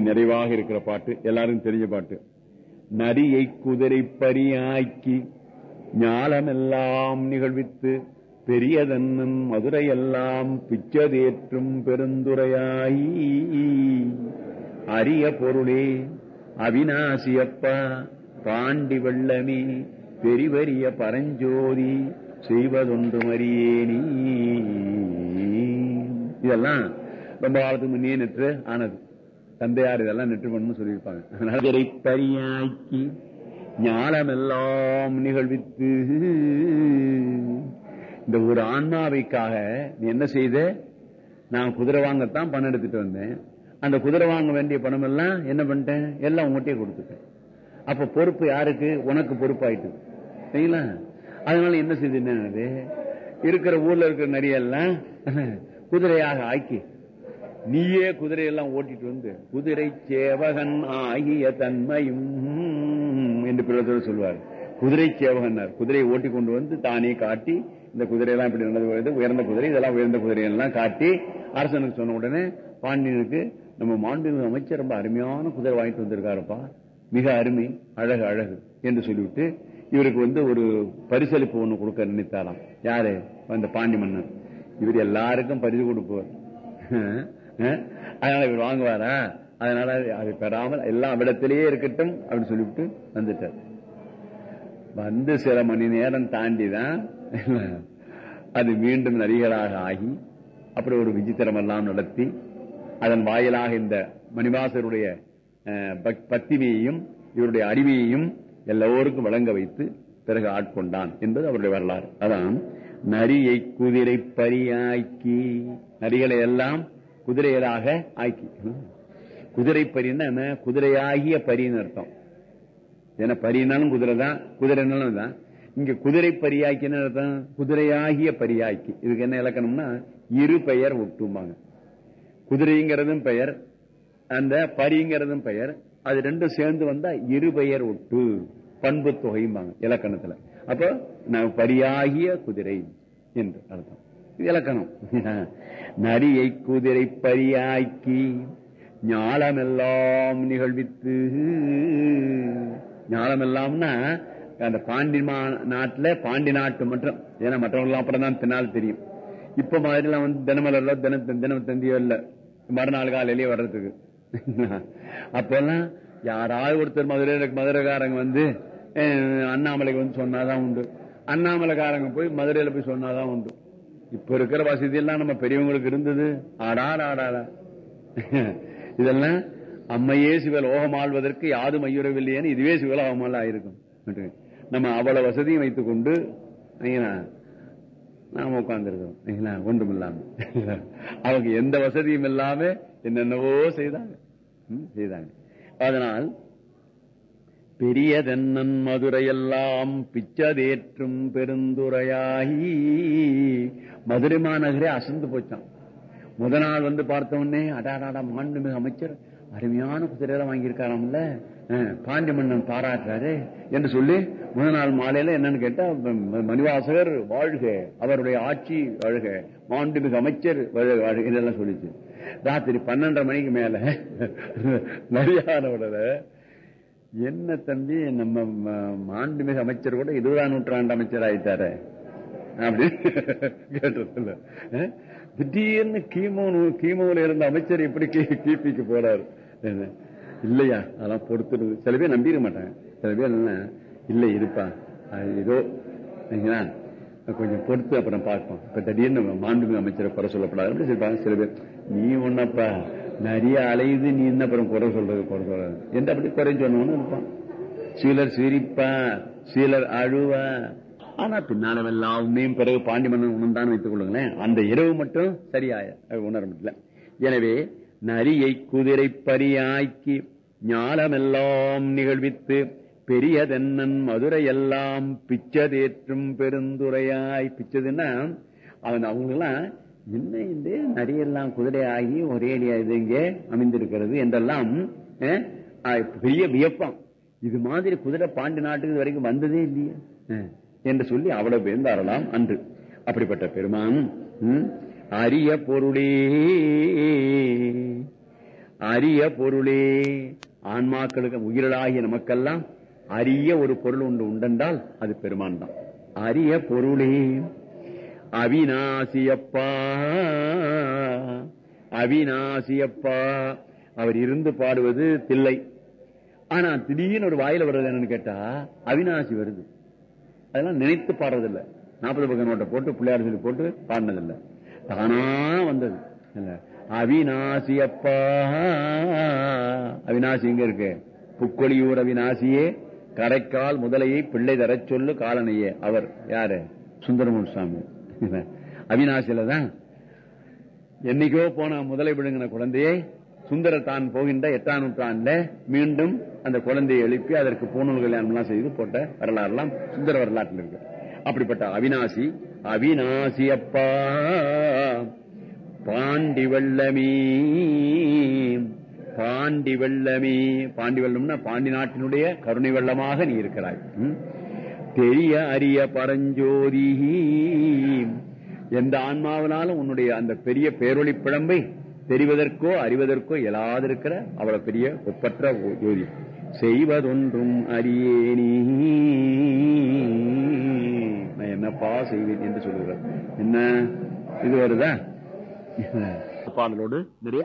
நிறைவாக இருக்கிற பாட்டு எல்லாரும் தெரிஞ்ச பாட்டு. நரியை குதிரை பரியாக்கி ஞாலமெல்லாம் நிகழ்வித்து பெரியதன்னும் மதுரையெல்லாம் பிச்சதேற்றும் பெருந்துரையாய். அரிய பொருளே அவிநாசியப்பா பாண்டி வெள்ளமே பெரிவரிய பரஞ்சோதி செய்வதொன்று மறியேனி இதெல்லாம் ரொம்ப காலத்துக்கு முன்னே நெற்று ஆனது. தந்தையார் இதெல்லாம் நெற்று பண்ணு சொல்லியிருப்பாங்க. அதனால பரியாக்கி ஞானமெல்லாம் நிகழ்வித்து இந்த ஒரு ஆன்மாவைக்காக நீ என்ன செய்த? நான் குதிரை வாங்கத்தான் பணம் எடுத்துட்டு வந்தேன். அந்த குதிரை வாங்க வேண்டிய பணம் எல்லாம் என்ன பண்ணிட்டேன்? எல்லாம் உங்கள்கிட்டயே கொடுத்துட்டேன். அப்ப பொறுப்பு யாருக்கு? உனக்கு பொறுப்பாயிட்டு. சரிங்களா? அதனால என்ன செய்து இருக்கிற ஊர்ல இருக்கிற நிறைய எல்லாம் குதிரையாக ஆக்கி நீயே குதிரையெல்லாம் ஓட்டிட்டு வந்து குதிரை சேவகன் ஆகிய தன்மையும் என்று பிறகு சொல்வார். குதிரை சேவகன்னார். குதிரையை ஓட்டி கொண்டு வந்து தானே காட்டி இந்த குதிரையெல்லாம் இப்படி நடந்து உயர்ந்த குதிரை இதெல்லாம் உயர்ந்த குதிரையெல்லாம் காட்டி அரசனுக்கு சொன்ன உடனே பாண்டியனுக்கு நம்ம மாண்பு அமைச்சர் ரொம்ப அருமையான குதிரை வாங்கிட்டு வந்திருக்காருப்பா. மிக அருமை அழகு அழகு என்று சொல்லிவிட்டு இவருக்கு வந்து ஒரு பரிசளிப்பு ஒண்ணு கொடுக்க நினைத்தாராம். யாரு? அந்த பாண்டி மன்னர் இவர் எல்லாருக்கும் பரிசு கொடுப்பார் அதனால இவர் வாங்குவாரா? அதனால அதை பெறாமல் எல்லாம் இடத்திலேயே இருக்கட்டும் அப்படின்னு சொல்லிவிட்டு வந்துட்டார். வந்து சில மணி நேரம் தாண்டிதான் அது மீண்டும் நரிகளாக ஆகி அப்புறம் ஒரு விசித்திரம் எல்லாம் நடத்தி அதன் வாயிலாக இந்த மணிவாசருடைய பத்தினியையும் இவருடைய அறிவியையும் எல்லோருக்கும் வழங்க வைத்து பிறகு ஆட்கொண்டான் என்பது அவருடைய வரலாறு. அதான் நரியை குதிரை பரியாக்கி நரிகளை எல்லாம் குதிரையராக ஆக்கி. குதிரை பரின்னா என்ன? குதிரையாகிய பரின்னு அர்த்தம். ஏன்னா பரினாலும் குதிரை தான் குதிரைனாலும் தான். இங்க குதிரை பரியாக்கின்னு அர்த்தம்? குதிரையாகிய பரியாக்கி. இதுக்கு என்ன இலக்கணம்னா இரு பெயர் ஒட்டும்பாங்க. குதிரைங்கிறதும் பெயர் அந்த பரிங்கிறதும் பெயர் அது ரெண்டும் சேர்ந்து வந்தா இரு பெயர் ஒட்டு. பண்பு தொகையும்பாங்க இலக்கணத்துல. அப்போ நான் பரியாகிய குதிரை என்று அர்த்தம். இலக்கணம். நரியை குதிரை பரியாக்கி ஞாலமெல்லாம் நிகழ்வித்து. ஞாலமெல்லாம்னா அந்த பாண்டி நாட்டுல பாண்டி நாட்டு மற்றும் ஏன்னா மற்றவங்களாம் அப்புறம் தான் தின்னால் தெரியும். இப்ப மாதிரிலாம் வந்து தினமலர்ல தின தினம் தந்தியோ இல்ல. மறுநாள் காலையிலேயே வர்றதுக்கு. அப்பெல்லாம் யாராவது ஒருத்தர் மதுரை மதுரைக்காரங்க வந்து அண்ணாமலைக்கு வந்து சொன்னாதான் உண்டு. அண்ணாமலைக்காரங்க போய் மதுரையில போய் சொன்னாதான் உண்டு. இப்ப இருக்கிற வசதி எல்லாம் நம்ம பெரியவங்களுக்கு இருந்தது. ஆடாட ஆடாடா இதெல்லாம் அம்மையே சிவலோகம் ஆள்வதற்கு யாரும் ஐயுறவில்லையேன்னு இதுவே சிவலோகமால ஆயிருக்கும். நம்ம அவ்வளவு வசதியும் வைத்துக் கொண்டு நாம உட்கார்ந்துருக்கோம் ஒன்றும் இல்லாம அவங்க எந்த வசதியும் இல்லாம என்னென்னவோ செய்தாங்க. செய்தாங்க. அதனால் பெரியதென்னன் மதுரையெல்லாம் பிச்சதேற்றும் பெருந்துரையாகி மதுரை மாநகரே அசந்து போச்சான் முத நாள் வந்து பார்த்த உடனே அடாடாடா மாண்புமிகு அமைச்சர் அருமையான குதிரையெல்லாம் வாங்கியிருக்காராம்ல? பாண்டி மன்னன் பாராட்டுறாரு என்று சொல்லி முத நாள் மாலையில என்னன்னு கேட்டா மணிவாசகர் வாழ்க அவருடைய ஆட்சி வாழ்க மாண்புமிகு அமைச்சர் இதெல்லாம் சொல்லிச்சு. ராத்திரி பன்னெண்டரை மணிக்கு மேல மரியாதை என்ன தம்பி நம்ம மாண்புமிகு அமைச்சர் கூட இருபதாம் நூற்றாண்டு அமைச்சர் ஆயிட்டாரு அப்படி கேட்டதில்ல. திடீர்னு கிமு கீமோல இருந்த அமைச்சர் எப்படி கிபிக்கு போறாரு? இல்லையா? அதெல்லாம் பொறுத்துடுது சில பேர் நம்பிட மாட்டாங்க. சில பேர் என்ன? இல்லை இருப்பா. ஏதோ கொஞ்சம் பொறுத்து அப்புறம் பார்ப்போம். இப்ப திடீர்னு மாண்புமிகு அமைச்சரை குறை சொல்லப்படாது அப்படி சொல்லிப்பாங்க சில பேர். நீ ஒன்னப்பா நிறைய அலையுது நீ என்ன அப்புறம் குறை சொல்றது குறை சொல்றது. என்று அப்படி குறை சொன்னவனு இருப்பான். சிலர் சிரிப்பா சிலர் அழுவா. ஆனா பின்னாலவெல்லாம் உண்மையும் பிறகு பாண்டி மன்னன் உணர்ந்தான் வைத்துக் கொள்ளுங்களேன். அந்த இரவு மட்டும் சரியாய உணர முடியல. எனவே நரியை குதிரை பரியாக்கி ஞாலமெல்லாம் நிகழ்வித்து பெரியதென்னன் மதுரை எல்லாம் பிச்சதேற்றும் பெருந்துரையாய். பிச்சதுன்னா அவன் அவங்கெல்லாம் என்ன இந்த நரியெல்லாம் குதிரை ஆகி ஒரே இது இங்கே அமைந்திருக்கிறது என்றெல்லாம் பெரிய வியப்பம். இது மாதிரி குதிரை பாண்டி நாட்டுக்கு இது வரைக்கும் வந்ததே இல்லையே என்று சொல்லி அவ்வளவு பேர்ந்தாரலாம் அன்று. அப்படிப்பட்ட பெருமான் அரிய பொருளே அரிய பொருளே ஆன்மாக்களுக்கு உயிரளாகிய நமக்கெல்லாம் அரிய ஒரு பொருள் ஒன்று உண்டென்றால் அது பெருமான் தான். அரிய பொருளே. அவிநாசியப்பா. அவிநாசியப்பா. அவர் இருந்து பாடுவது தில்லை. ஆனா திடீர்னு ஒரு வாயில வர்றது என்னன்னு கேட்டா அவிநாசி வருது. அதெல்லாம் நினைத்து பாடுறதில்லை. நாற்பது பக்கம் நோட்டை போட்டு பிள்ளையார் சொல்லி போட்டு பாடினதில்ல. தானா வந்தது. இல்ல. அவிநாசி அப்பா அவிநாசி எங்க இருக்கு? புக்கொழியூர் அவிநாசியே. கரைக்கால் முதலையை பிள்ளை தரச் சொல்லு காலனையே. அவர் யாரு? சுந்தரமூர் சுவாமி அவினாசில தான் என்னைக்கோ போன முதலை விழுங்கின குழந்தையை சுந்தர தான் போகின்ற எட்டாம் நூற்றாண்டுல மீண்டும் அந்த குழந்தையை எழுப்பி அதற்கு பூணூல் கல்யாணம் எல்லாம் செய்து போட்ட வரலாறுலாம் சுந்தர வரலாற்றில் இருக்கு. அப்படிப்பட்ட அவிநாசி அவிநாசி அப்பா பாண்டி வெள்ளமீ பாண்டி வெள்ளமீ பாண்டி வெள்ளம்னா பாண்டி நாட்டினுடைய கருணை வெள்ளமாக நீ இருக்கிறாய். தெரிய அரிய பரஞ்சோதி எந்த ஆன்மாவினாலும் உன்னுடைய அந்த பெரிய பேரொளி பிழம்பை தெரிவதற்கோ அறிவதற்கோ இயலாதிருக்கிற அவ்வளவு பெரிய ஒப்பற்ற ஜோதி. செய்வதொன்றும் அறியேனி. நான் என்னப்பா செய்வேன் என்று சொல்லுகிறார். என்ன? இது வருதா? பாடலோடு நிறைய